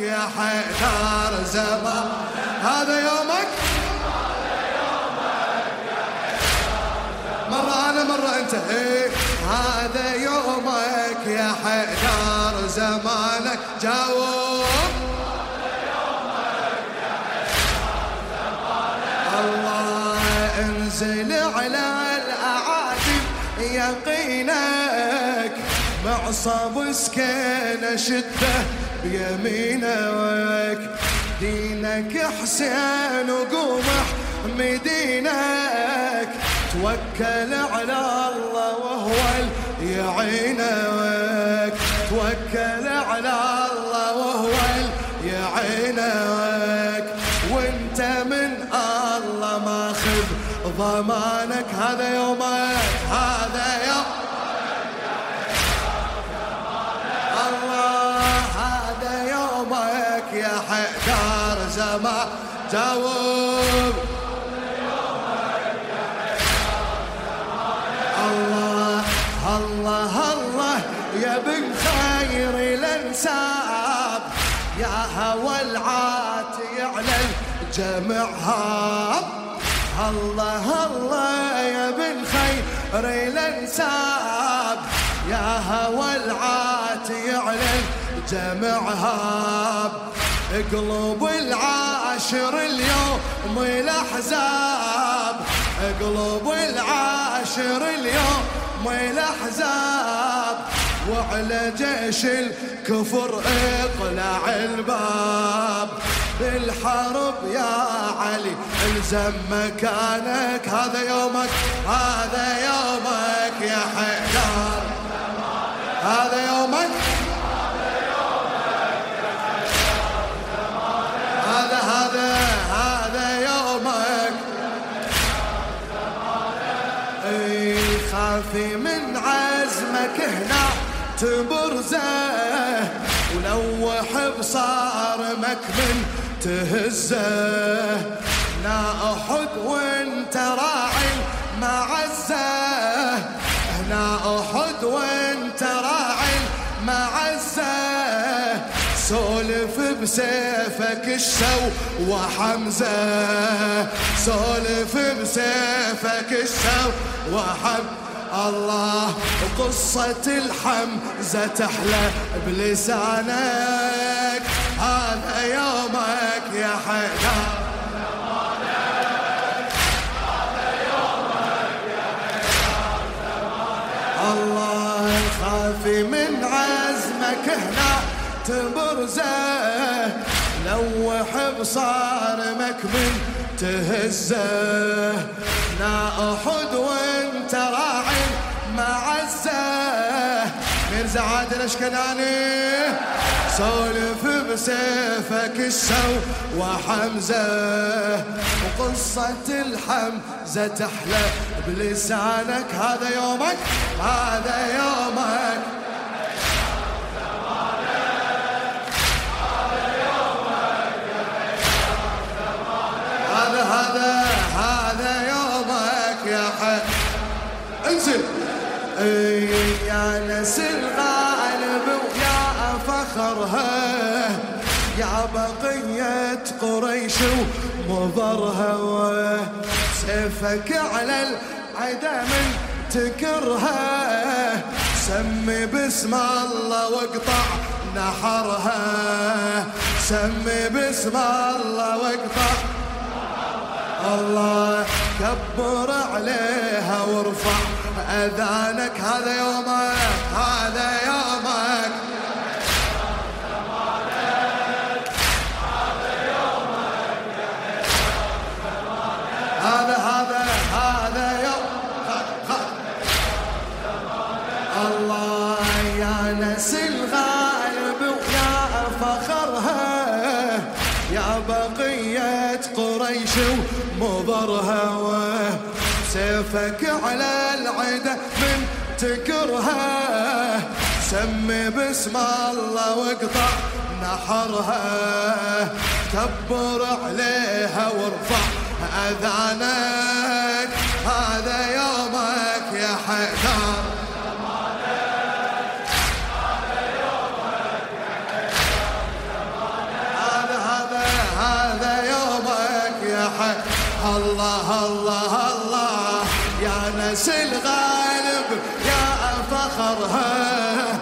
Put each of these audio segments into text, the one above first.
يا حيدر زمان هذا يومك؟ مرة أنا، مرة أنت. إيه، هذا يومك يا حيدر زمانك. جاوب. الله انزل على الأعادي يقينك. معصب سكينة شده. بيمينك دينك حسين وقومح مدينك. توكل على الله وهو يعينك توكل على الله وهو يعينك وانت من الله ماخذ ضمانك. هذا يومك، هذا يوم يومك يا حيدر زمان جاوب. الله الله الله، يا بن خير الانساب، يا هوى العاتي على الجمع هاب الله الله، يا بن خير الانساب، يا هوى العاتي على الجمع هاب قلوب العاشر اليوم الاحزاب قلوب العاشر اليوم الاحزاب وعلى جيش الكفر اقلع الباب. بالحرب يا علي، الزم مكانك. هذا يومك هذا يومك يا حيدر. هذا يومك. خافي من عزمك هنا تبرزه ولوح بصارمك من تهزه. لا احد وانت راعي معزه هنا احد وانت راعي معزه سولف بسيفك الشو وحمزة سولف بسيفك الشو وحم الله قصة الحمزة تحلى بلسانك. هذا يومك يا حيدر. الله خافي من عزمك هنا تبرزه. لوح بصارمك من تهزه. لا احد وانت راعي معزه ميرزا عادل الاشكناني سولف بسيفك السو وحمزه وقصة الحمزة تحلى بلسانك. هذا يومك هذا يومك. انزل إي يا نسل غالب ويا فخرها يا بقية قريش ومضرها سيفك على العدا من تكرها سمي باسم الله واقطع نحرها سمي باسم الله واقطع الله كبر عليها وارفع اذانك هذا يومك هذا يومك. هذا هذا هذا يوم. الله يا الغالب ويا فخرها يا بقية قريش ومضرها. سيفك على العدا من تكرها. سمي باسم الله واقطع نحرها. كبر عليها وارفع اذانك هذا يومك يا حيدر. هذا هذا يومك يا حيدر الله الله يا الغالب يا فخرها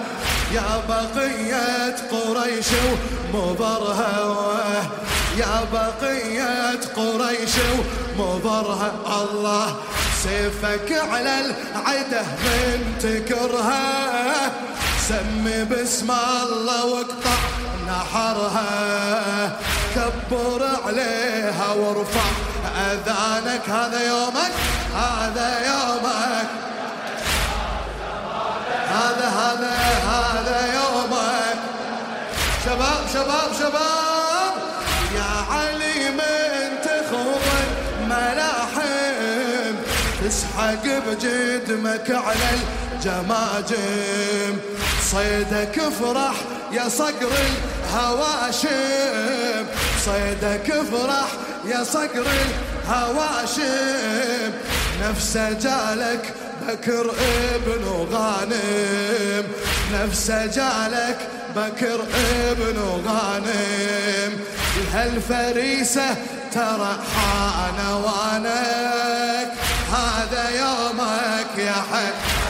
يا بقية قريش ومضرها يا بقية قريش ومضرها الله سيفك على العده من تكرها سمي باسم الله واقطع نحرها كبر عليها وارفع اذانك هذا يومك هذا يومك. هذا هذا هذا يومك. شباب شباب شباب. يا علي من تخوض ملاحم. تسحق بجدمك على الجماجم. صيدك افرح يا صقر الهواشم. صيدك افرح يا صقر الهواشم. نفسه جالك بكر ابن غانم. نفسه جالك بكر ابن غانم. هالفريسة ترى حان وانك. هذا يومك يا حق